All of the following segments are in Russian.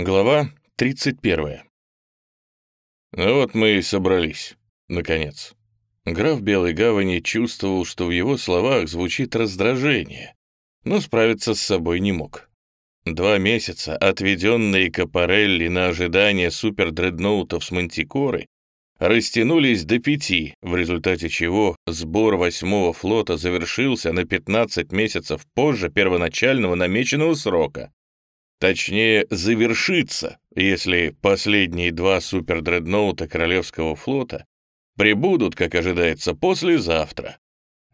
Глава 31. Ну вот мы и собрались, наконец. Граф Белой Гавани чувствовал, что в его словах звучит раздражение, но справиться с собой не мог. Два месяца, отведенные Капарелли на ожидание супердредноутов с Мантикоры, растянулись до пяти, в результате чего сбор восьмого флота завершился на 15 месяцев позже первоначального намеченного срока. Точнее, завершится, если последние два супердредноута Королевского флота прибудут, как ожидается, послезавтра.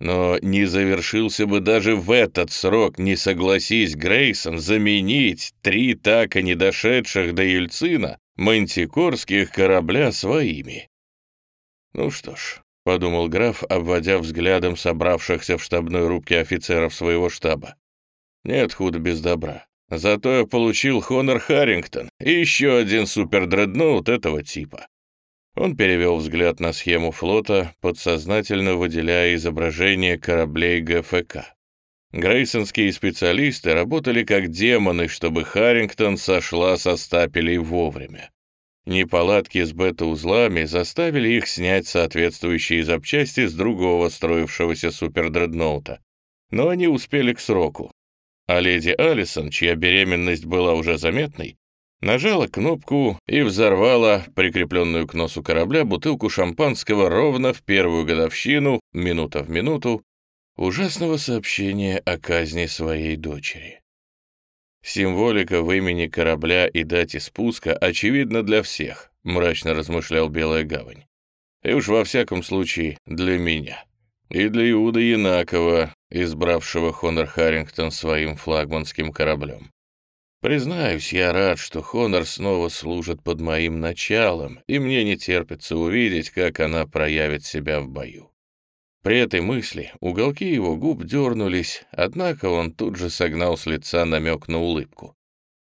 Но не завершился бы даже в этот срок, не согласись Грейсон заменить три так и не дошедших до Ельцина мантикорских корабля своими. Ну что ж, — подумал граф, обводя взглядом собравшихся в штабной рубке офицеров своего штаба. «Нет худа без добра. Зато я получил Хонор Харрингтон и еще один супердредноут этого типа. Он перевел взгляд на схему флота, подсознательно выделяя изображение кораблей ГФК. Грейсонские специалисты работали как демоны, чтобы Харрингтон сошла со стапелей вовремя. Неполадки с бета-узлами заставили их снять соответствующие запчасти с другого строившегося супердредноута. Но они успели к сроку, а леди Алисон, чья беременность была уже заметной, нажала кнопку и взорвала прикрепленную к носу корабля бутылку шампанского ровно в первую годовщину, минута в минуту, ужасного сообщения о казни своей дочери. Символика в имени корабля и дате спуска очевидна для всех, мрачно размышлял Белая Гавань. И уж во всяком случае для меня. И для Иуда Янакова, избравшего Хонор Харрингтон своим флагманским кораблем. Признаюсь, я рад, что Хонор снова служит под моим началом, и мне не терпится увидеть, как она проявит себя в бою. При этой мысли уголки его губ дернулись, однако он тут же согнал с лица намек на улыбку.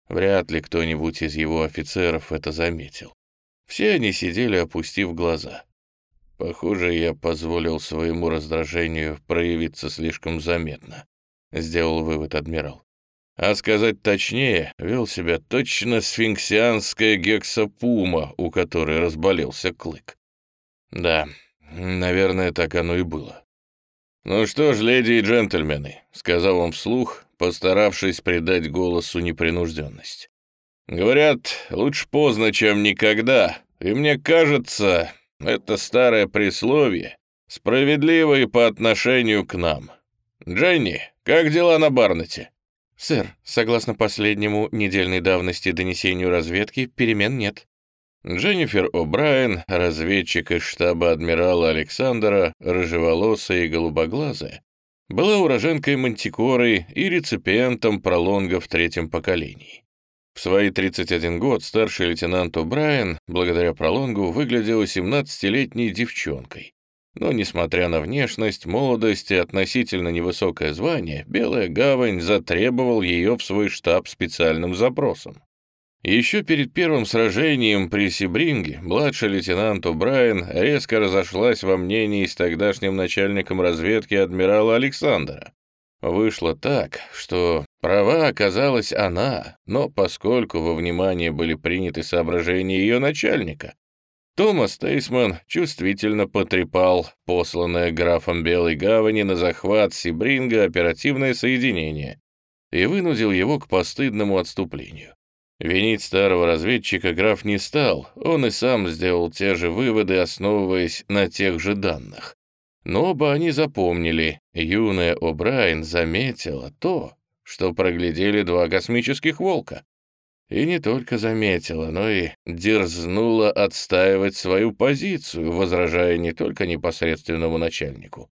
Вряд ли кто-нибудь из его офицеров это заметил. Все они сидели, опустив глаза. Похоже, я позволил своему раздражению проявиться слишком заметно, сделал вывод адмирал. А сказать точнее, вел себя точно сфинксианская гексапума, у которой разболелся клык. Да, наверное, так оно и было. «Ну что ж, леди и джентльмены», — сказал он вслух, постаравшись придать голосу непринужденность. «Говорят, лучше поздно, чем никогда, и мне кажется, это старое присловие, справедливое по отношению к нам. Дженни, как дела на Барнете?» «Сэр, согласно последнему недельной давности донесению разведки, перемен нет». Дженнифер О'Брайен, разведчик из штаба адмирала Александра, рыжеволосая и голубоглазая, была уроженкой Мантикоры и реципиентом пролонга в третьем поколении. В свои 31 год старший лейтенант О'Брайен, благодаря пролонгу, выглядел 17-летней девчонкой. Но, несмотря на внешность, молодость и относительно невысокое звание, Белая Гавань затребовал ее в свой штаб специальным запросом. Еще перед первым сражением при Сибринге младший лейтенант О'Брайен резко разошлась во мнении с тогдашним начальником разведки адмирала Александра. Вышло так, что права оказалась она, но поскольку во внимание были приняты соображения ее начальника, Томас Тейсман чувствительно потрепал посланное графом Белой Гавани на захват Сибринга оперативное соединение и вынудил его к постыдному отступлению. Винить старого разведчика граф не стал, он и сам сделал те же выводы, основываясь на тех же данных. Но оба они запомнили, юная О'Брайен заметила то, что проглядели два космических волка. И не только заметила, но и дерзнула отстаивать свою позицию, возражая не только непосредственному начальнику,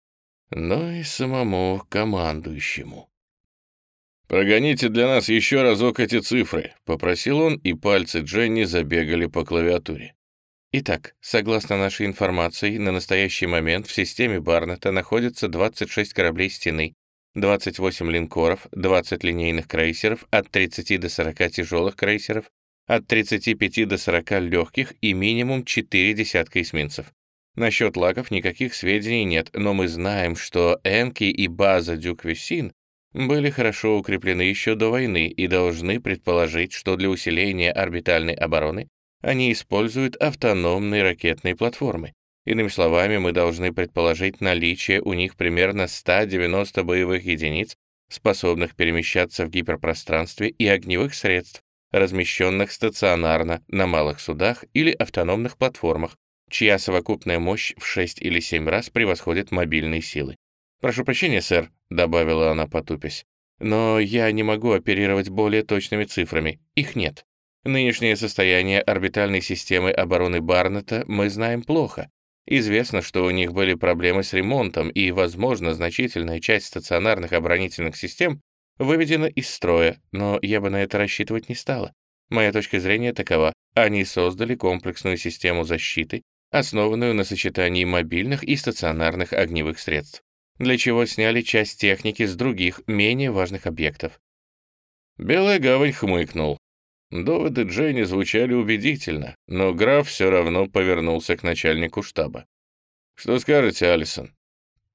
но и самому командующему. «Прогоните для нас еще разок эти цифры», — попросил он, и пальцы Дженни забегали по клавиатуре. Итак, согласно нашей информации, на настоящий момент в системе Барнета находится 26 кораблей стены, 28 линкоров, 20 линейных крейсеров, от 30 до 40 тяжелых крейсеров, от 35 до 40 легких и минимум 4 десятка эсминцев. Насчет лаков никаких сведений нет, но мы знаем, что Энки и база Дюк-Весин были хорошо укреплены еще до войны и должны предположить, что для усиления орбитальной обороны они используют автономные ракетные платформы. Иными словами, мы должны предположить наличие у них примерно 190 боевых единиц, способных перемещаться в гиперпространстве и огневых средств, размещенных стационарно на малых судах или автономных платформах, чья совокупная мощь в 6 или 7 раз превосходит мобильные силы. «Прошу прощения, сэр», — добавила она, потупясь, «но я не могу оперировать более точными цифрами. Их нет. Нынешнее состояние орбитальной системы обороны Барнета мы знаем плохо. Известно, что у них были проблемы с ремонтом, и, возможно, значительная часть стационарных оборонительных систем выведена из строя, но я бы на это рассчитывать не стала. Моя точка зрения такова. Они создали комплексную систему защиты, основанную на сочетании мобильных и стационарных огневых средств, для чего сняли часть техники с других, менее важных объектов. Белая гавань хмыкнул. Доводы Дженни звучали убедительно, но граф все равно повернулся к начальнику штаба. «Что скажете, Алисон?»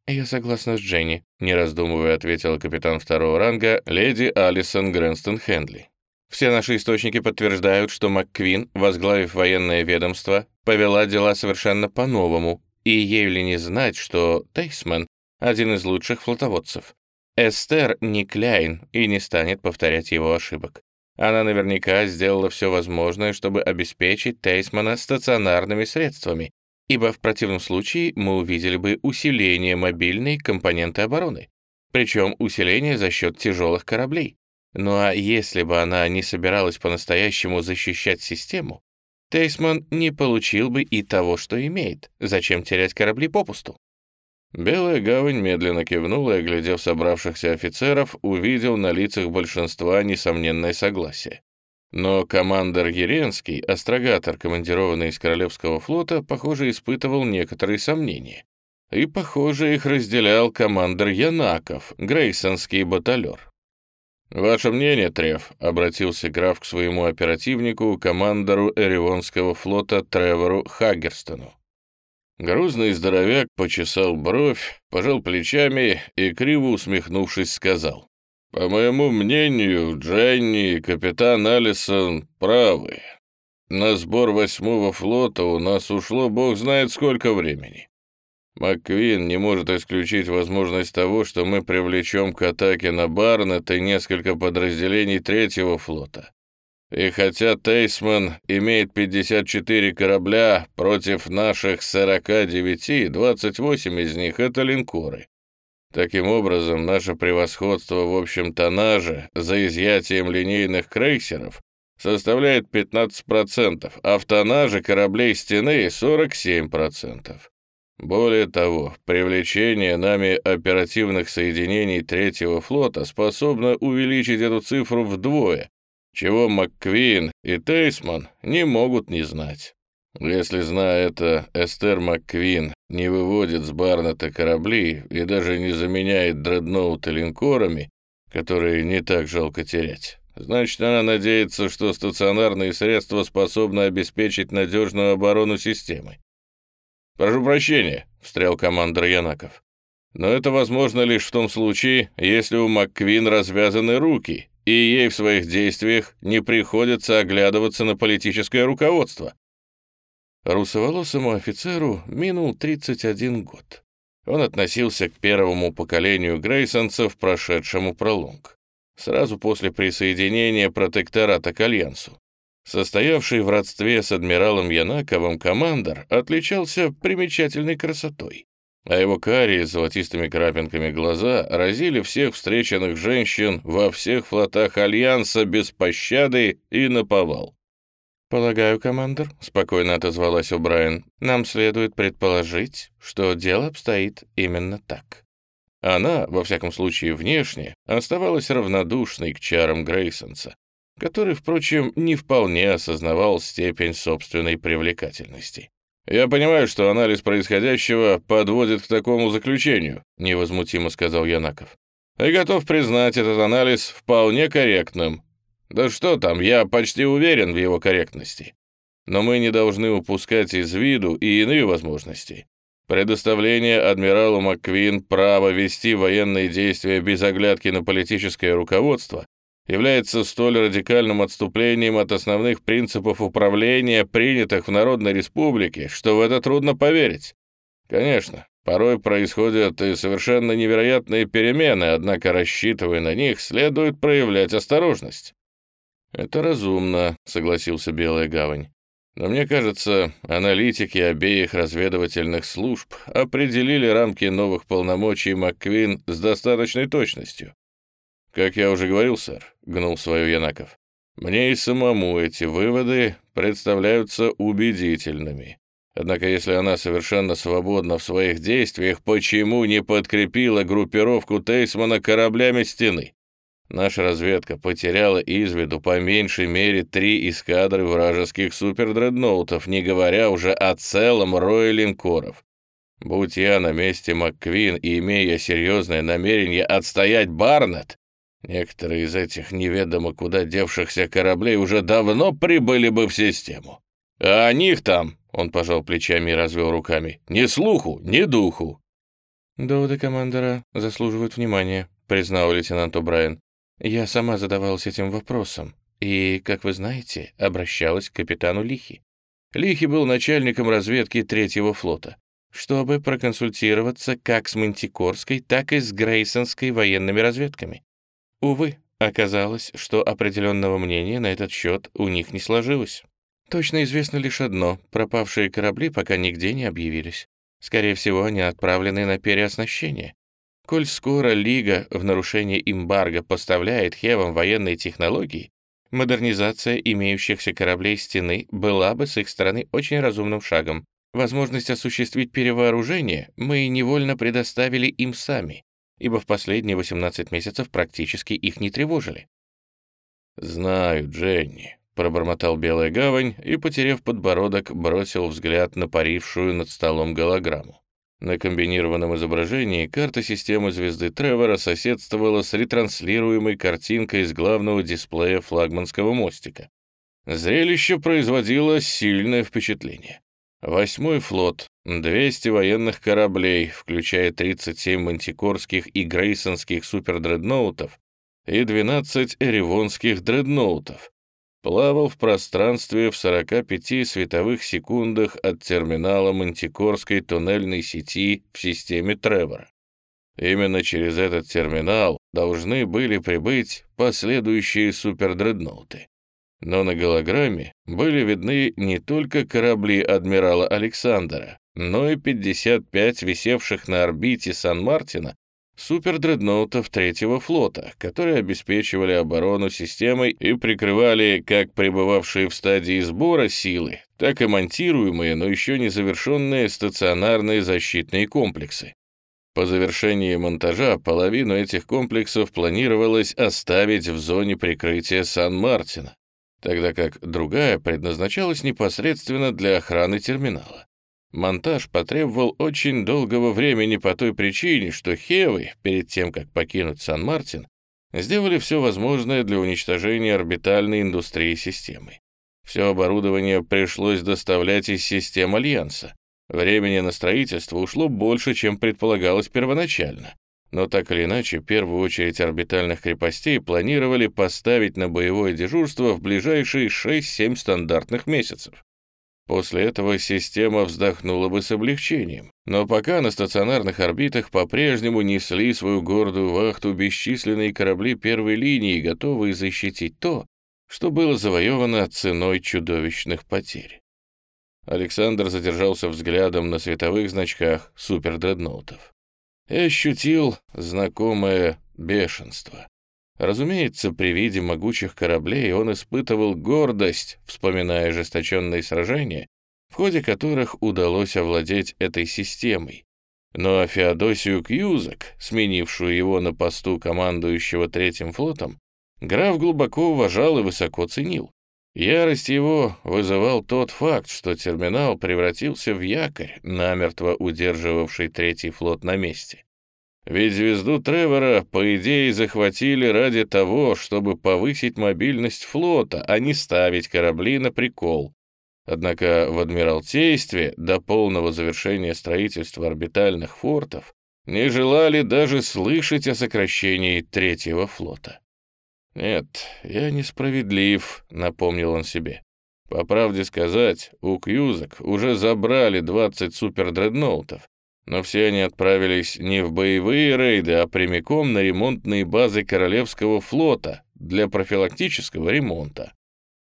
«Я согласна с Дженни», — не раздумывая ответила капитан второго ранга леди Алисон Грэнстон Хендли. «Все наши источники подтверждают, что МакКвин, возглавив военное ведомство, повела дела совершенно по-новому, и ей ли не знать, что Тейсман — один из лучших флотоводцев. Эстер не Кляйн и не станет повторять его ошибок. Она наверняка сделала все возможное, чтобы обеспечить Тейсмана стационарными средствами, ибо в противном случае мы увидели бы усиление мобильной компоненты обороны, причем усиление за счет тяжелых кораблей. Ну а если бы она не собиралась по-настоящему защищать систему, Тейсман не получил бы и того, что имеет. Зачем терять корабли попусту? Белая гавань медленно кивнула и, оглядев собравшихся офицеров, увидел на лицах большинства несомненное согласие. Но командор Еренский, астрогатор, командированный из Королевского флота, похоже, испытывал некоторые сомнения. И, похоже, их разделял командор Янаков, грейсонский баталер. «Ваше мнение, Треф?» — обратился граф к своему оперативнику, командору Эрионского флота Тревору Хаггерстону. Грузный здоровяк почесал бровь, пожал плечами и, криво усмехнувшись, сказал. По моему мнению, Дженни и капитан Алисон правы. На сбор восьмого флота у нас ушло бог знает сколько времени. МакКвин не может исключить возможность того, что мы привлечем к атаке на Барнет и несколько подразделений третьего флота. И хотя Тейсман имеет 54 корабля против наших 49, 28 из них — это линкоры. Таким образом, наше превосходство в общем тоннаже за изъятием линейных крейсеров составляет 15%, а в тоннаже кораблей стены 47%. Более того, привлечение нами оперативных соединений третьего флота способно увеличить эту цифру вдвое, чего МакКвин и Тейсман не могут не знать. Если, зная это, Эстер МакКвин не выводит с Барнета корабли и даже не заменяет дредноуты линкорами, которые не так жалко терять, значит, она надеется, что стационарные средства способны обеспечить надежную оборону системы. «Прошу прощения», — встрял командор Янаков. «Но это возможно лишь в том случае, если у МакКвин развязаны руки, и ей в своих действиях не приходится оглядываться на политическое руководство. Русоволосому офицеру минул 31 год. Он относился к первому поколению грейсонцев, прошедшему пролонг. Сразу после присоединения протектората к Альянсу. Состоявший в родстве с адмиралом Янаковым командор отличался примечательной красотой, а его карие с золотистыми крапинками глаза разили всех встреченных женщин во всех флотах Альянса без пощады и наповал. «Полагаю, командор», — спокойно отозвалась О'Брайен, «нам следует предположить, что дело обстоит именно так». Она, во всяком случае внешне, оставалась равнодушной к чарам Грейсонса, который, впрочем, не вполне осознавал степень собственной привлекательности. «Я понимаю, что анализ происходящего подводит к такому заключению», — невозмутимо сказал Янаков. «И готов признать этот анализ вполне корректным, да что там, я почти уверен в его корректности. Но мы не должны упускать из виду и иные возможности. Предоставление адмиралу МакКвин права вести военные действия без оглядки на политическое руководство является столь радикальным отступлением от основных принципов управления, принятых в Народной Республике, что в это трудно поверить. Конечно, порой происходят и совершенно невероятные перемены, однако, рассчитывая на них, следует проявлять осторожность. «Это разумно», — согласился Белая Гавань. «Но мне кажется, аналитики обеих разведывательных служб определили рамки новых полномочий МакКвин с достаточной точностью. «Как я уже говорил, сэр», — гнул свою Янаков, «мне и самому эти выводы представляются убедительными. Однако если она совершенно свободна в своих действиях, почему не подкрепила группировку Тейсмана кораблями стены? Наша разведка потеряла из виду по меньшей мере три эскадры вражеских супердредноутов, не говоря уже о целом рое линкоров. Будь я на месте МакКвин и имея серьезное намерение отстоять Барнетт, Некоторые из этих неведомо куда девшихся кораблей уже давно прибыли бы в систему. А о них там, он пожал плечами и развел руками, ни слуху, ни духу. «Доводы командора заслуживают внимания», — признал лейтенант О'Брайен. «Я сама задавалась этим вопросом, и, как вы знаете, обращалась к капитану Лихи. Лихи был начальником разведки третьего флота, чтобы проконсультироваться как с Мантикорской, так и с Грейсонской военными разведками. Увы, оказалось, что определенного мнения на этот счет у них не сложилось. Точно известно лишь одно — пропавшие корабли пока нигде не объявились. Скорее всего, они отправлены на переоснащение. Коль скоро Лига в нарушение эмбарго поставляет Хевам военные технологии, модернизация имеющихся кораблей стены была бы с их стороны очень разумным шагом. Возможность осуществить перевооружение мы невольно предоставили им сами ибо в последние 18 месяцев практически их не тревожили. «Знаю, Дженни», — пробормотал Белая Гавань и, потеряв подбородок, бросил взгляд на парившую над столом голограмму. На комбинированном изображении карта системы звезды Тревора соседствовала с ретранслируемой картинкой из главного дисплея флагманского мостика. Зрелище производило сильное впечатление. Восьмой флот, 200 военных кораблей, включая 37 мантикорских и грейсонских супердредноутов и 12 эревонских дредноутов, плавал в пространстве в 45 световых секундах от терминала мантикорской туннельной сети в системе Тревора. Именно через этот терминал должны были прибыть последующие супердредноуты. Но на голограмме были видны не только корабли адмирала Александра, но и 55 висевших на орбите Сан-Мартина супердредноутов третьего флота, которые обеспечивали оборону системой и прикрывали как пребывавшие в стадии сбора силы, так и монтируемые, но еще не завершенные стационарные защитные комплексы. По завершении монтажа половину этих комплексов планировалось оставить в зоне прикрытия Сан-Мартина, тогда как другая предназначалась непосредственно для охраны терминала. Монтаж потребовал очень долгого времени по той причине, что Хевы, перед тем, как покинуть Сан-Мартин, сделали все возможное для уничтожения орбитальной индустрии системы. Все оборудование пришлось доставлять из систем Альянса. Времени на строительство ушло больше, чем предполагалось первоначально. Но так или иначе, первую очередь орбитальных крепостей планировали поставить на боевое дежурство в ближайшие 6-7 стандартных месяцев. После этого система вздохнула бы с облегчением. Но пока на стационарных орбитах по-прежнему несли свою гордую вахту бесчисленные корабли первой линии, готовые защитить то, что было завоевано ценой чудовищных потерь. Александр задержался взглядом на световых значках супердредноутов и ощутил знакомое бешенство. Разумеется, при виде могучих кораблей он испытывал гордость, вспоминая ожесточенные сражения, в ходе которых удалось овладеть этой системой. Но Феодосию Кьюзак, сменившую его на посту командующего Третьим флотом, граф глубоко уважал и высоко ценил. Ярость его вызывал тот факт, что терминал превратился в якорь, намертво удерживавший третий флот на месте. Ведь звезду Тревора, по идее, захватили ради того, чтобы повысить мобильность флота, а не ставить корабли на прикол. Однако в Адмиралтействе до полного завершения строительства орбитальных фортов не желали даже слышать о сокращении третьего флота. «Нет, я несправедлив», — напомнил он себе. По правде сказать, у Кьюзак уже забрали 20 супердредноутов, но все они отправились не в боевые рейды, а прямиком на ремонтные базы Королевского флота для профилактического ремонта.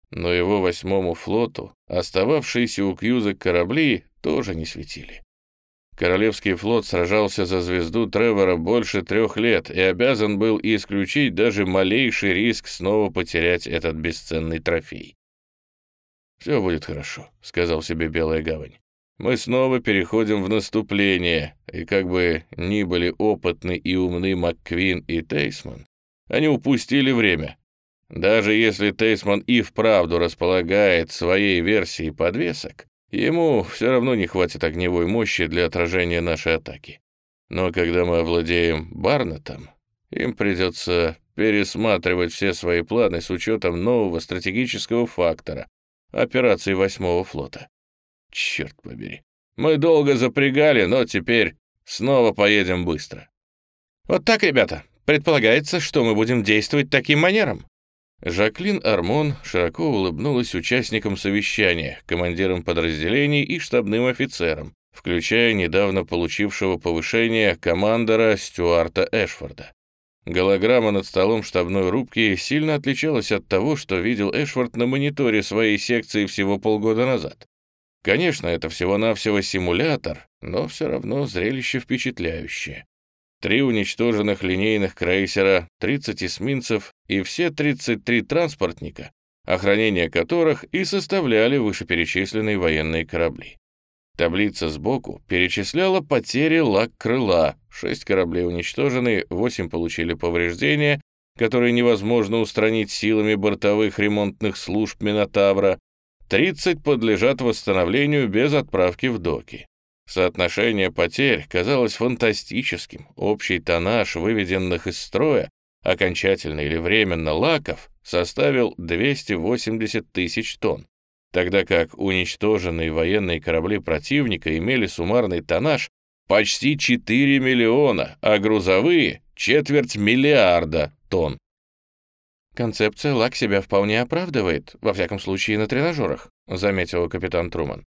Но его восьмому флоту остававшиеся у Кьюзак корабли тоже не светили. Королевский флот сражался за звезду Тревора больше трех лет и обязан был исключить даже малейший риск снова потерять этот бесценный трофей. «Все будет хорошо», — сказал себе Белая Гавань. «Мы снова переходим в наступление, и как бы ни были опытны и умны МакКвин и Тейсман, они упустили время. Даже если Тейсман и вправду располагает своей версией подвесок, ему все равно не хватит огневой мощи для отражения нашей атаки. Но когда мы овладеем Барнетом, им придется пересматривать все свои планы с учетом нового стратегического фактора, операции восьмого флота. Черт побери. Мы долго запрягали, но теперь снова поедем быстро. Вот так, ребята. Предполагается, что мы будем действовать таким манером. Жаклин Армон широко улыбнулась участникам совещания, командирам подразделений и штабным офицерам, включая недавно получившего повышение командора Стюарта Эшфорда. Голограмма над столом штабной рубки сильно отличалась от того, что видел Эшфорд на мониторе своей секции всего полгода назад. Конечно, это всего-навсего симулятор, но все равно зрелище впечатляющее. Три уничтоженных линейных крейсера, 30 эсминцев и все 33 транспортника, охранение которых и составляли вышеперечисленные военные корабли. Таблица сбоку перечисляла потери лак крыла. Шесть кораблей уничтожены, восемь получили повреждения, которые невозможно устранить силами бортовых ремонтных служб Минотавра. 30 подлежат восстановлению без отправки в доки. Соотношение потерь казалось фантастическим. Общий тоннаж выведенных из строя, окончательно или временно лаков, составил 280 тысяч тонн тогда как уничтоженные военные корабли противника имели суммарный тоннаж почти 4 миллиона, а грузовые — четверть миллиарда тонн. «Концепция ЛАК себя вполне оправдывает, во всяком случае на тренажерах», — заметил капитан Труман.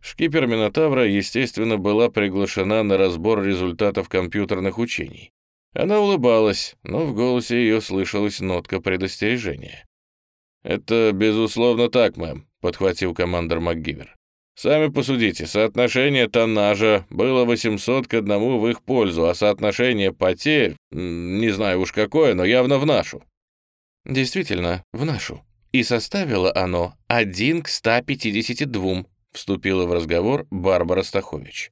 Шкипер Минотавра, естественно, была приглашена на разбор результатов компьютерных учений. Она улыбалась, но в голосе ее слышалась нотка предостережения. «Это, безусловно, так, мэм подхватил командор МакГивер. «Сами посудите, соотношение тоннажа было 800 к одному в их пользу, а соотношение потерь, не знаю уж какое, но явно в нашу». «Действительно, в нашу. И составило оно 1 к 152», вступила в разговор Барбара Стахович.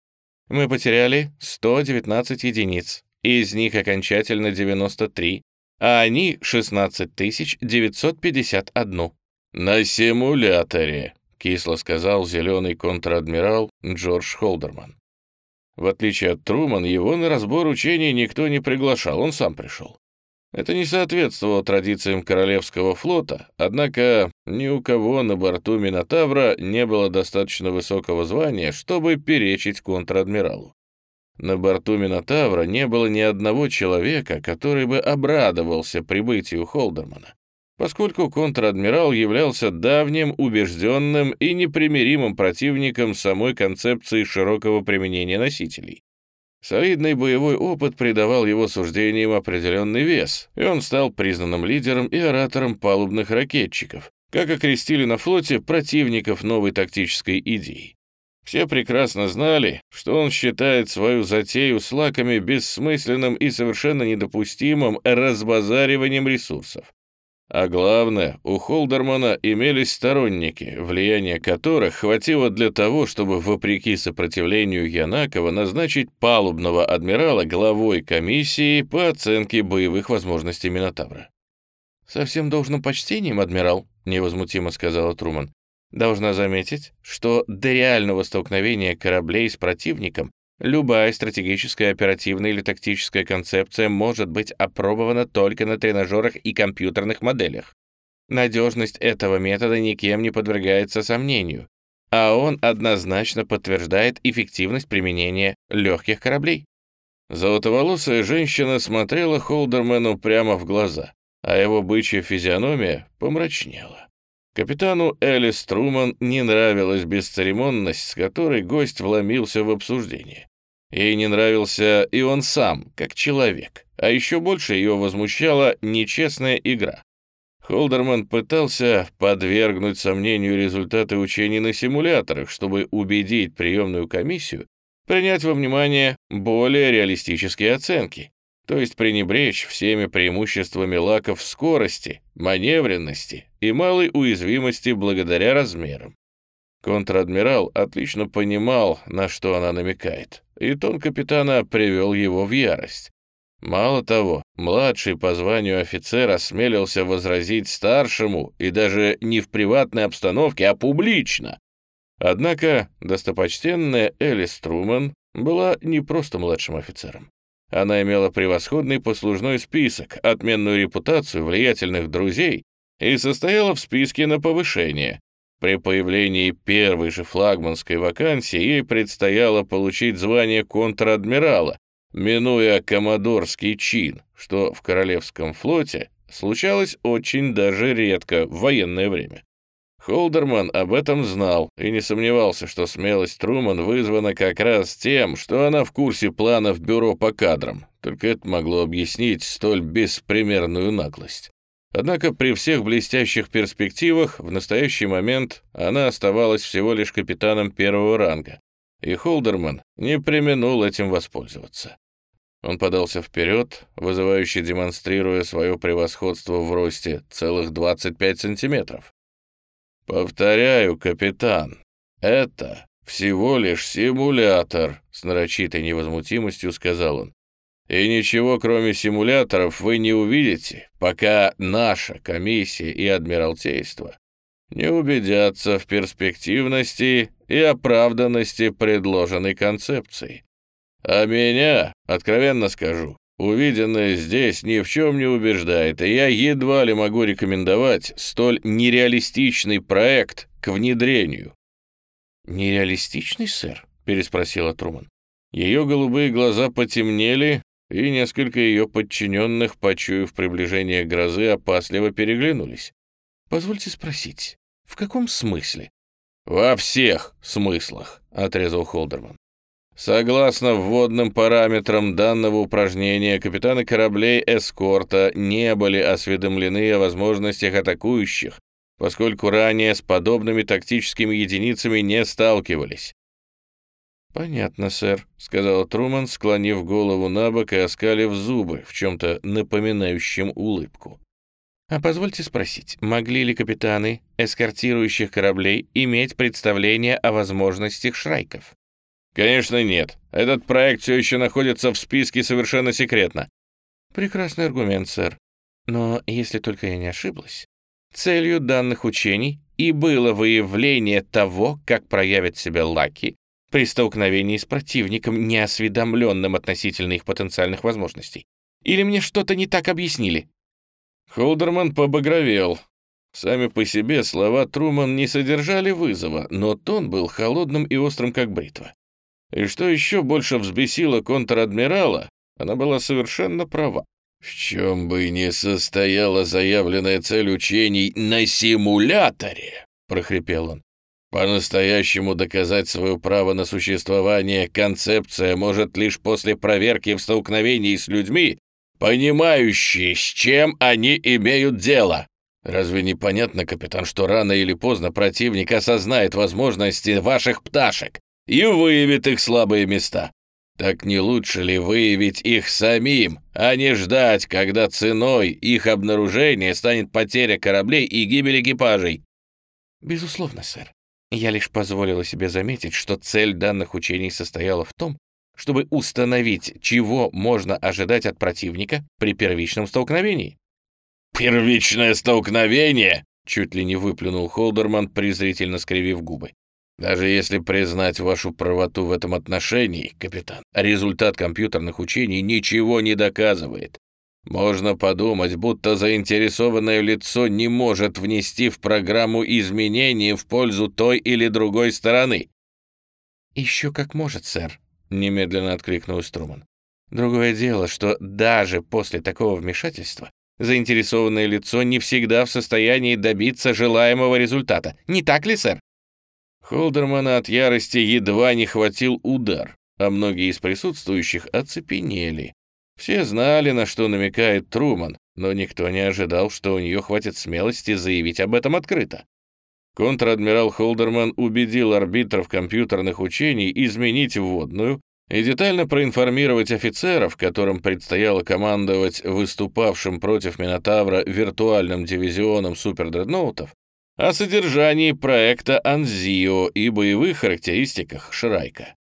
«Мы потеряли 119 единиц, из них окончательно 93, а они 16 951. «На симуляторе», — кисло сказал зеленый контр-адмирал Джордж Холдерман. В отличие от Труман, его на разбор учений никто не приглашал, он сам пришел. Это не соответствовало традициям Королевского флота, однако ни у кого на борту Минотавра не было достаточно высокого звания, чтобы перечить контр-адмиралу. На борту Минотавра не было ни одного человека, который бы обрадовался прибытию Холдермана поскольку контр-адмирал являлся давним, убежденным и непримиримым противником самой концепции широкого применения носителей. Солидный боевой опыт придавал его суждениям определенный вес, и он стал признанным лидером и оратором палубных ракетчиков, как окрестили на флоте противников новой тактической идеи. Все прекрасно знали, что он считает свою затею с лаками бессмысленным и совершенно недопустимым разбазариванием ресурсов. А главное, у Холдермана имелись сторонники, влияние которых хватило для того, чтобы, вопреки сопротивлению Янакова, назначить палубного адмирала главой комиссии по оценке боевых возможностей Минотавра. «Со всем должным почтением, адмирал», — невозмутимо сказала Труман, «должна заметить, что до реального столкновения кораблей с противником Любая стратегическая, оперативная или тактическая концепция может быть опробована только на тренажерах и компьютерных моделях. Надежность этого метода никем не подвергается сомнению, а он однозначно подтверждает эффективность применения легких кораблей. Золотоволосая женщина смотрела Холдермену прямо в глаза, а его бычья физиономия помрачнела. Капитану Элис Труман не нравилась бесцеремонность, с которой гость вломился в обсуждение. Ей не нравился и он сам, как человек, а еще больше ее возмущала нечестная игра. Холдерман пытался подвергнуть сомнению результаты учений на симуляторах, чтобы убедить приемную комиссию принять во внимание более реалистические оценки, то есть пренебречь всеми преимуществами лаков скорости, маневренности и малой уязвимости благодаря размерам. Контр-адмирал отлично понимал, на что она намекает, и тон капитана привел его в ярость. Мало того, младший по званию офицер осмелился возразить старшему, и даже не в приватной обстановке, а публично. Однако достопочтенная Элис Труман была не просто младшим офицером. Она имела превосходный послужной список, отменную репутацию влиятельных друзей и состояла в списке на повышение. При появлении первой же флагманской вакансии ей предстояло получить звание контр-адмирала, минуя коммодорский чин, что в Королевском флоте случалось очень даже редко в военное время. Холдерман об этом знал и не сомневался, что смелость Труман вызвана как раз тем, что она в курсе планов бюро по кадрам, только это могло объяснить столь беспримерную наглость. Однако при всех блестящих перспективах в настоящий момент она оставалась всего лишь капитаном первого ранга, и Холдерман не применул этим воспользоваться. Он подался вперед, вызывающе демонстрируя свое превосходство в росте целых 25 сантиметров. «Повторяю, капитан, это всего лишь симулятор», — с нарочитой невозмутимостью сказал он. «И ничего, кроме симуляторов, вы не увидите, пока наша комиссия и Адмиралтейство не убедятся в перспективности и оправданности предложенной концепции. А меня, откровенно скажу, Увиденное здесь ни в чем не убеждает, и я едва ли могу рекомендовать столь нереалистичный проект к внедрению». «Нереалистичный, сэр?» — переспросила Труман. Ее голубые глаза потемнели, и несколько ее подчиненных, почуяв приближение грозы, опасливо переглянулись. «Позвольте спросить, в каком смысле?» «Во всех смыслах», — отрезал Холдерман. Согласно вводным параметрам данного упражнения, капитаны кораблей эскорта не были осведомлены о возможностях атакующих, поскольку ранее с подобными тактическими единицами не сталкивались. «Понятно, сэр», — сказал Труман, склонив голову на бок и оскалив зубы в чем-то напоминающем улыбку. «А позвольте спросить, могли ли капитаны эскортирующих кораблей иметь представление о возможностях шрайков?» Конечно, нет. Этот проект все еще находится в списке совершенно секретно. Прекрасный аргумент, сэр. Но если только я не ошиблась, целью данных учений и было выявление того, как проявят себя лаки при столкновении с противником, неосведомленным относительно их потенциальных возможностей. Или мне что-то не так объяснили?» Холдерман побагровел. Сами по себе слова Труман не содержали вызова, но тон был холодным и острым, как бритва. И что еще больше взбесило контр-адмирала, она была совершенно права. В чем бы ни состояла заявленная цель учений на симуляторе, прохрипел он. По-настоящему доказать свое право на существование концепция может лишь после проверки в столкновении с людьми, понимающие, с чем они имеют дело. Разве не понятно, капитан, что рано или поздно противник осознает возможности ваших пташек и выявит их слабые места. Так не лучше ли выявить их самим, а не ждать, когда ценой их обнаружения станет потеря кораблей и гибель экипажей? Безусловно, сэр. Я лишь позволила себе заметить, что цель данных учений состояла в том, чтобы установить, чего можно ожидать от противника при первичном столкновении. «Первичное столкновение!» — чуть ли не выплюнул Холдерман, презрительно скривив губы. Даже если признать вашу правоту в этом отношении, капитан, результат компьютерных учений ничего не доказывает. Можно подумать, будто заинтересованное лицо не может внести в программу изменения в пользу той или другой стороны. «Еще как может, сэр», — немедленно откликнулся Струман. «Другое дело, что даже после такого вмешательства заинтересованное лицо не всегда в состоянии добиться желаемого результата. Не так ли, сэр?» Холдермана от ярости едва не хватил удар, а многие из присутствующих оцепенели, все знали, на что намекает Труман, но никто не ожидал, что у нее хватит смелости заявить об этом открыто. Контр-адмирал Холдерман убедил арбитров компьютерных учений изменить вводную и детально проинформировать офицеров, которым предстояло командовать выступавшим против Минотавра виртуальным дивизионом супердредноутов, о содержании проекта «Анзио» и боевых характеристиках Шрайка.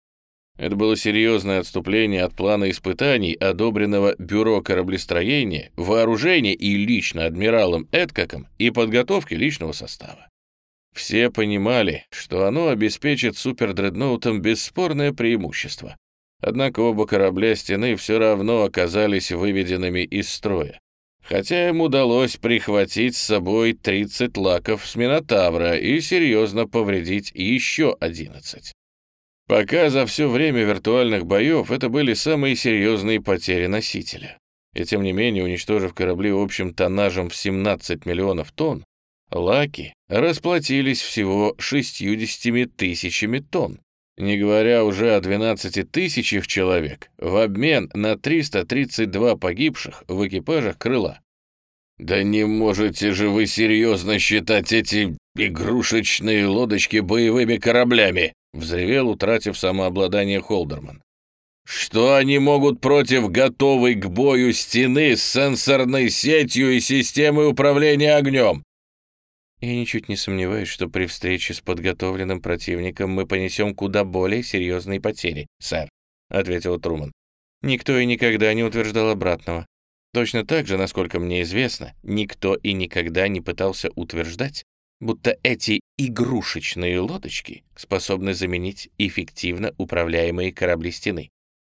Это было серьезное отступление от плана испытаний, одобренного Бюро кораблестроения, вооружения и лично адмиралом Эдкоком и подготовки личного состава. Все понимали, что оно обеспечит супердредноутам бесспорное преимущество. Однако оба корабля стены все равно оказались выведенными из строя. Хотя им удалось прихватить с собой 30 лаков с Минотавра и серьезно повредить еще 11. Пока за все время виртуальных боев это были самые серьезные потери носителя. И тем не менее, уничтожив корабли общим тоннажем в 17 миллионов тонн, Лаки расплатились всего 60 тысячами тонн, не говоря уже о 12 тысячах человек, в обмен на 332 погибших в экипажах крыла. «Да не можете же вы серьезно считать эти игрушечные лодочки боевыми кораблями!» Взревел, утратив самообладание Холдерман. «Что они могут против готовой к бою стены с сенсорной сетью и системой управления огнем?» «Я ничуть не сомневаюсь, что при встрече с подготовленным противником мы понесем куда более серьезные потери, сэр», — ответил Труман. «Никто и никогда не утверждал обратного. Точно так же, насколько мне известно, никто и никогда не пытался утверждать, будто эти игрушечные лодочки способны заменить эффективно управляемые корабли стены.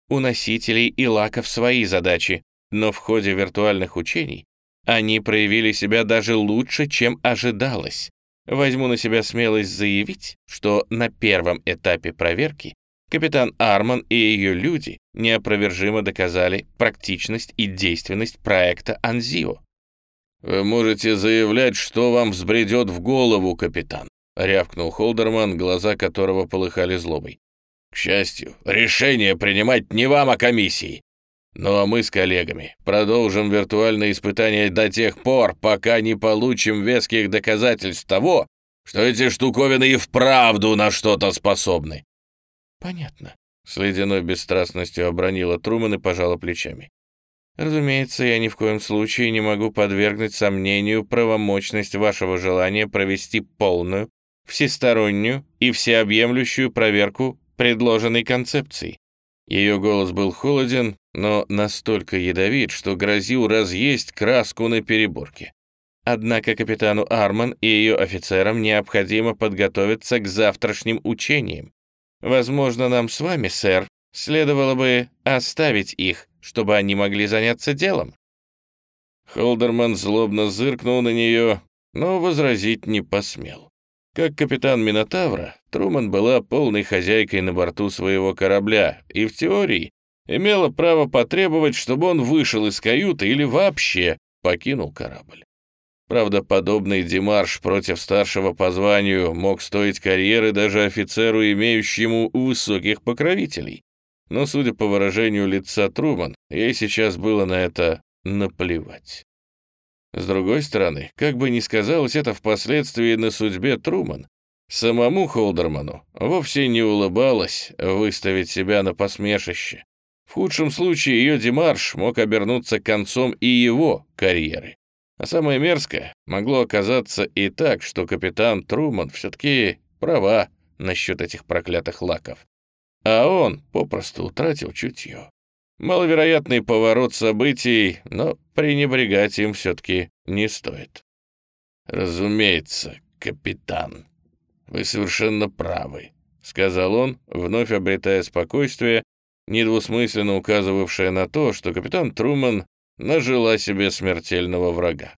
У носителей и лаков свои задачи, но в ходе виртуальных учений они проявили себя даже лучше, чем ожидалось. Возьму на себя смелость заявить, что на первом этапе проверки капитан Арман и ее люди неопровержимо доказали практичность и действенность проекта «Анзио». «Вы можете заявлять, что вам взбредет в голову, капитан», — рявкнул Холдерман, глаза которого полыхали злобой. «К счастью, решение принимать не вам, а комиссии. Ну а мы с коллегами продолжим виртуальные испытания до тех пор, пока не получим веских доказательств того, что эти штуковины и вправду на что-то способны». «Понятно», — с ледяной бесстрастностью обронила Труман и пожала плечами. Разумеется, я ни в коем случае не могу подвергнуть сомнению правомочность вашего желания провести полную, всестороннюю и всеобъемлющую проверку предложенной концепции. Ее голос был холоден, но настолько ядовит, что грозил разъесть краску на переборке. Однако капитану Арман и ее офицерам необходимо подготовиться к завтрашним учениям. Возможно, нам с вами, сэр, следовало бы оставить их чтобы они могли заняться делом. Холдерман злобно зыркнул на нее, но возразить не посмел. Как капитан Минотавра, Труман была полной хозяйкой на борту своего корабля и в теории имела право потребовать, чтобы он вышел из каюты или вообще покинул корабль. Правда, подобный демарш против старшего по званию мог стоить карьеры даже офицеру, имеющему высоких покровителей. Но, судя по выражению лица Труман, ей сейчас было на это наплевать. С другой стороны, как бы ни сказалось это впоследствии на судьбе Труман, самому Холдерману вовсе не улыбалось выставить себя на посмешище. В худшем случае ее демарш мог обернуться концом и его карьеры. А самое мерзкое могло оказаться и так, что капитан Труман все-таки права насчет этих проклятых лаков а он попросту утратил чутье. Маловероятный поворот событий, но пренебрегать им все-таки не стоит. «Разумеется, капитан, вы совершенно правы», — сказал он, вновь обретая спокойствие, недвусмысленно указывавшее на то, что капитан Труман нажила себе смертельного врага.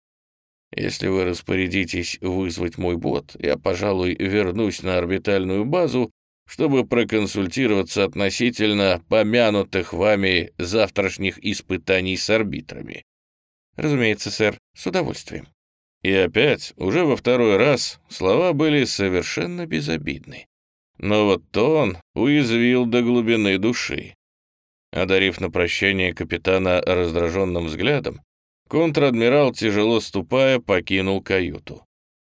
Если вы распорядитесь вызвать мой бот, я, пожалуй, вернусь на орбитальную базу, чтобы проконсультироваться относительно помянутых вами завтрашних испытаний с арбитрами. Разумеется, сэр, с удовольствием. И опять, уже во второй раз, слова были совершенно безобидны. Но вот тон уязвил до глубины души. Одарив на прощание капитана раздраженным взглядом, контр-адмирал, тяжело ступая, покинул каюту.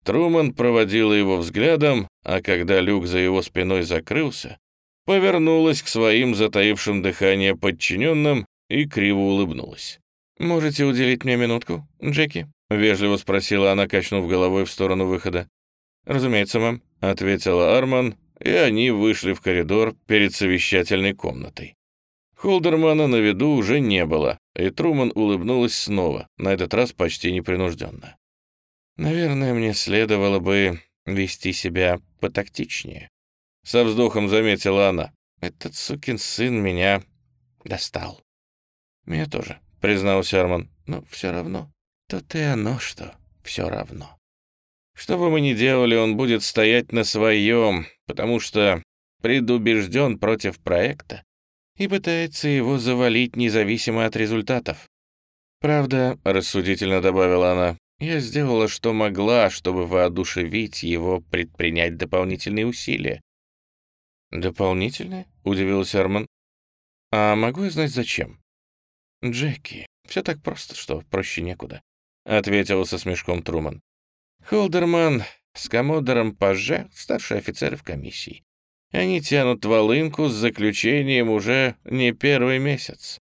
Труман проводил его взглядом, а когда люк за его спиной закрылся, повернулась к своим затаившим дыхание подчиненным и криво улыбнулась. «Можете уделить мне минутку, Джеки?» — вежливо спросила она, качнув головой в сторону выхода. «Разумеется, мэм», — ответила Арман, и они вышли в коридор перед совещательной комнатой. Холдермана на виду уже не было, и Труман улыбнулась снова, на этот раз почти непринужденно. «Наверное, мне следовало бы вести себя потактичнее», — со вздохом заметила она. «Этот сукин сын меня достал». «Меня тоже», — признался Арман. «Но все равно. То-то и оно, что все равно». Что бы мы ни делали, он будет стоять на своем, потому что предубежден против проекта и пытается его завалить независимо от результатов. «Правда», — рассудительно добавила она, — «я сделала, что могла, чтобы воодушевить его предпринять дополнительные усилия». «Дополнительные?» — удивился Арман. «А могу я знать, зачем?» «Джеки, все так просто, что проще некуда», — ответил со смешком Труман. Холдерман с коммодором Паже, старший офицер в комиссии. Они тянут волынку с заключением уже не первый месяц.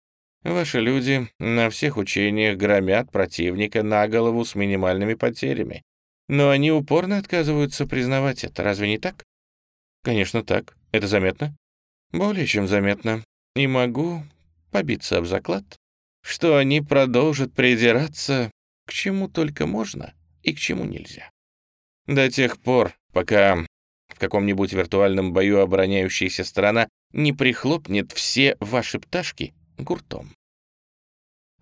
Ваши люди на всех учениях громят противника на голову с минимальными потерями. Но они упорно отказываются признавать это, разве не так? Конечно, так. Это заметно? Более чем заметно. И могу побиться об заклад, что они продолжат придираться к чему только можно и к чему нельзя. До тех пор, пока в каком-нибудь виртуальном бою обороняющаяся сторона не прихлопнет все ваши пташки гуртом.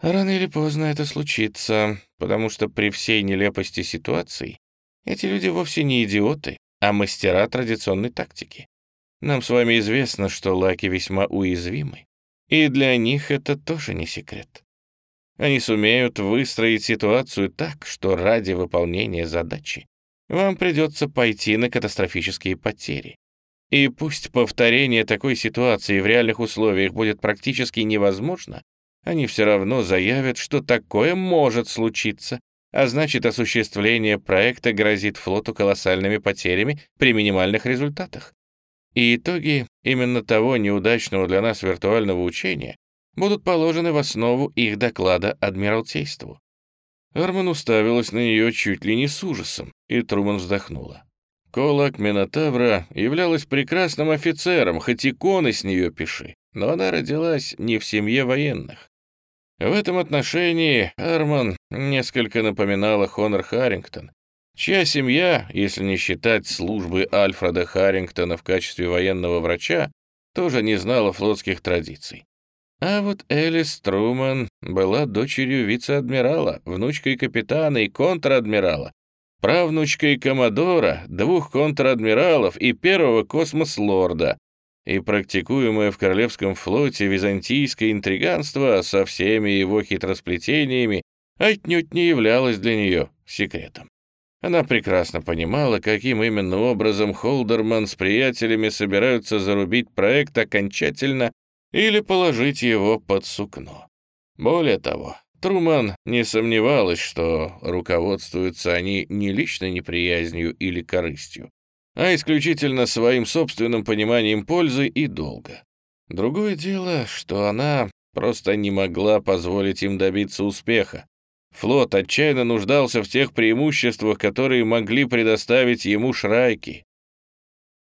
Рано или поздно это случится, потому что при всей нелепости ситуации эти люди вовсе не идиоты, а мастера традиционной тактики. Нам с вами известно, что лаки весьма уязвимы, и для них это тоже не секрет. Они сумеют выстроить ситуацию так, что ради выполнения задачи вам придется пойти на катастрофические потери. И пусть повторение такой ситуации в реальных условиях будет практически невозможно, они все равно заявят, что такое может случиться, а значит, осуществление проекта грозит флоту колоссальными потерями при минимальных результатах. И итоги именно того неудачного для нас виртуального учения будут положены в основу их доклада Адмиралтейству. Арман уставилась на нее чуть ли не с ужасом, и Труман вздохнула. Колак Минотавра являлась прекрасным офицером, хоть иконы с нее пиши, но она родилась не в семье военных. В этом отношении Арман несколько напоминала Хонор Харрингтон, чья семья, если не считать службы Альфреда Харрингтона в качестве военного врача, тоже не знала флотских традиций. А вот Элис Труман была дочерью вице-адмирала, внучкой капитана и контр-адмирала, правнучкой коммодора, двух контр-адмиралов и первого космос-лорда, и практикуемое в Королевском флоте византийское интриганство со всеми его хитросплетениями отнюдь не являлось для нее секретом. Она прекрасно понимала, каким именно образом Холдерман с приятелями собираются зарубить проект окончательно или положить его под сукно. Более того, Труман не сомневалась, что руководствуются они не личной неприязнью или корыстью, а исключительно своим собственным пониманием пользы и долга. Другое дело, что она просто не могла позволить им добиться успеха. Флот отчаянно нуждался в тех преимуществах, которые могли предоставить ему шрайки.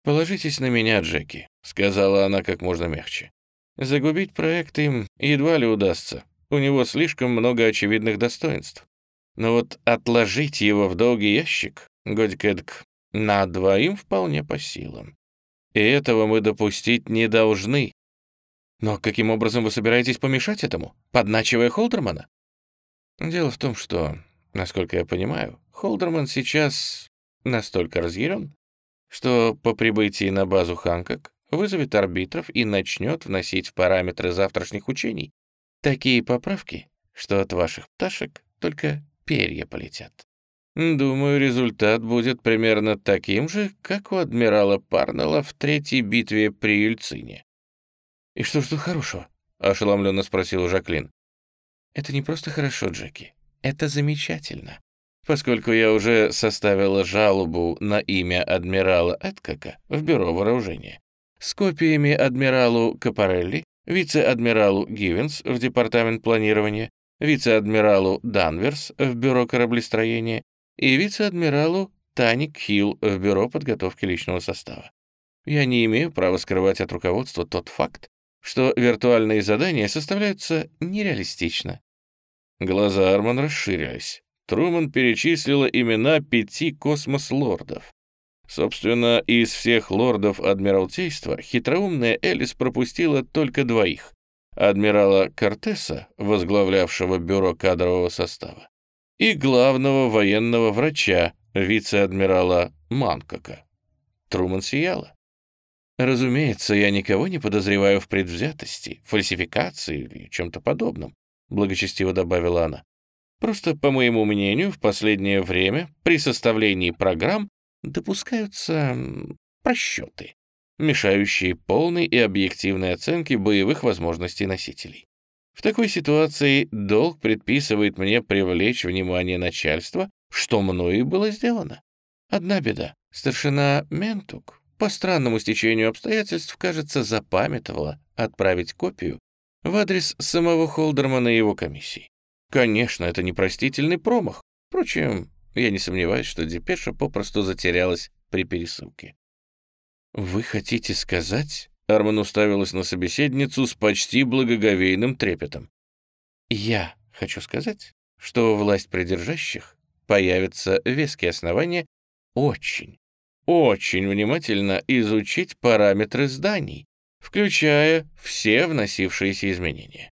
«Положитесь на меня, Джеки», — сказала она как можно мягче. Загубить проект им едва ли удастся. У него слишком много очевидных достоинств. Но вот отложить его в долгий ящик, годик эдак, на двоим вполне по силам. И этого мы допустить не должны. Но каким образом вы собираетесь помешать этому, подначивая Холдермана? Дело в том, что, насколько я понимаю, Холдерман сейчас настолько разъярен, что по прибытии на базу Ханкок вызовет арбитров и начнет вносить в параметры завтрашних учений такие поправки, что от ваших пташек только перья полетят. Думаю, результат будет примерно таким же, как у адмирала Парнелла в третьей битве при Юльцине. «И что ж тут хорошего?» — ошеломленно спросил Жаклин. «Это не просто хорошо, Джеки. Это замечательно. Поскольку я уже составила жалобу на имя адмирала Эткака в бюро вооружения, с копиями адмиралу Капарелли, вице-адмиралу Гивенс в департамент планирования, вице-адмиралу Данверс в бюро кораблестроения и вице-адмиралу Таник Хилл в бюро подготовки личного состава. Я не имею права скрывать от руководства тот факт, что виртуальные задания составляются нереалистично. Глаза Арман расширялись. Труман перечислила имена пяти космос-лордов. Собственно, из всех лордов Адмиралтейства хитроумная Элис пропустила только двоих. Адмирала Кортеса, возглавлявшего бюро кадрового состава, и главного военного врача, вице-адмирала Манкока. Труман сияла. Разумеется, я никого не подозреваю в предвзятости, фальсификации или чем-то подобном, благочестиво добавила она. Просто, по моему мнению, в последнее время при составлении программ допускаются просчеты, мешающие полной и объективной оценке боевых возможностей носителей. В такой ситуации долг предписывает мне привлечь внимание начальства, что мною и было сделано. Одна беда. Старшина Ментук по странному стечению обстоятельств, кажется, запамятовала отправить копию в адрес самого Холдермана и его комиссии. Конечно, это непростительный промах. Впрочем, я не сомневаюсь, что депеша попросту затерялась при пересылке. «Вы хотите сказать?» Арман уставилась на собеседницу с почти благоговейным трепетом. «Я хочу сказать, что власть придержащих появятся веские основания очень, очень внимательно изучить параметры зданий, включая все вносившиеся изменения.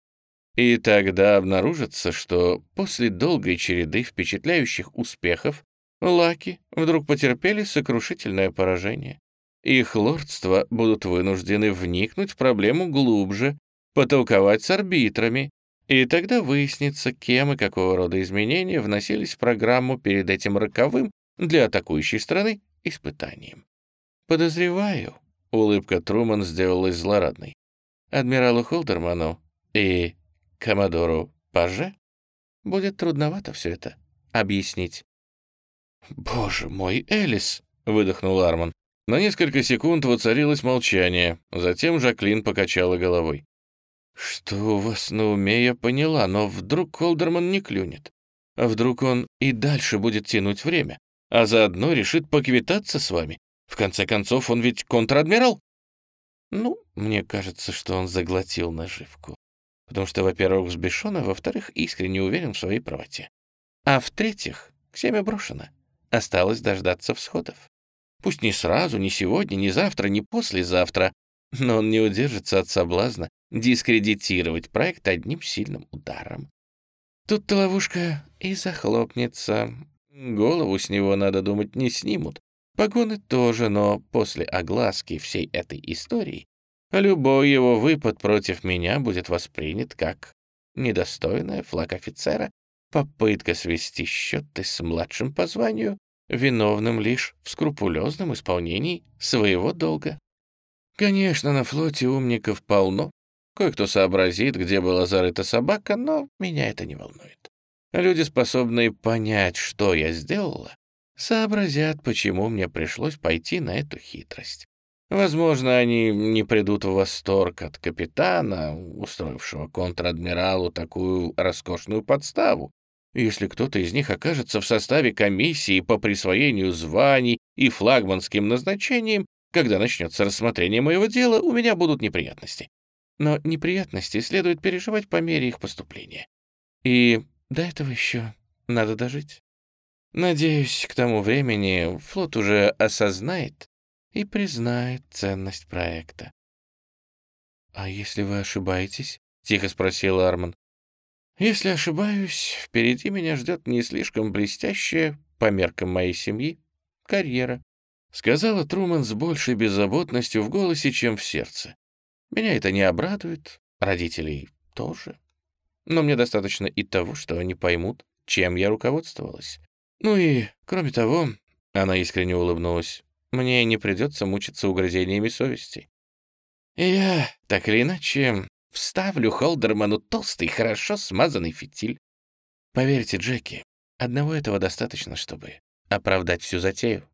И тогда обнаружится, что после долгой череды впечатляющих успехов Лаки вдруг потерпели сокрушительное поражение. Их лордства будут вынуждены вникнуть в проблему глубже, потолковать с арбитрами, и тогда выяснится, кем и какого рода изменения вносились в программу перед этим роковым для атакующей страны испытанием. Подозреваю, улыбка Труман сделалась злорадной. Адмиралу Холдерману и Коммодору Паже будет трудновато все это объяснить. «Боже мой, Элис!» — выдохнул Арман. На несколько секунд воцарилось молчание, затем Жаклин покачала головой. «Что у вас на уме, я поняла, но вдруг Холдерман не клюнет? Вдруг он и дальше будет тянуть время, а заодно решит поквитаться с вами? В конце концов, он ведь контр-адмирал?» «Ну, мне кажется, что он заглотил наживку. Потому что, во-первых, взбешен, а во-вторых, искренне уверен в своей правоте. А в-третьих, семя брошено. Осталось дождаться всходов. Пусть не сразу, не сегодня, не завтра, не послезавтра, но он не удержится от соблазна дискредитировать проект одним сильным ударом. Тут-то ловушка и захлопнется. Голову с него, надо думать, не снимут. Погоны тоже, но после огласки всей этой истории любой его выпад против меня будет воспринят как недостойная флаг офицера, попытка свести счеты с младшим по званию виновным лишь в скрупулезном исполнении своего долга. Конечно, на флоте умников полно. Кое-кто сообразит, где была зарыта собака, но меня это не волнует. Люди, способные понять, что я сделала, сообразят, почему мне пришлось пойти на эту хитрость. Возможно, они не придут в восторг от капитана, устроившего контр-адмиралу такую роскошную подставу, если кто-то из них окажется в составе комиссии по присвоению званий и флагманским назначениям, когда начнется рассмотрение моего дела, у меня будут неприятности. Но неприятности следует переживать по мере их поступления. И до этого еще надо дожить. Надеюсь, к тому времени флот уже осознает и признает ценность проекта. «А если вы ошибаетесь?» — тихо спросил Арман. Если ошибаюсь, впереди меня ждет не слишком блестящая, по меркам моей семьи, карьера», — сказала Труман с большей беззаботностью в голосе, чем в сердце. «Меня это не обрадует, родителей тоже. Но мне достаточно и того, что они поймут, чем я руководствовалась. Ну и, кроме того, — она искренне улыбнулась, — мне не придется мучиться угрызениями совести. Я, так или иначе, вставлю Холдерману толстый, хорошо смазанный фитиль. Поверьте, Джеки, одного этого достаточно, чтобы оправдать всю затею.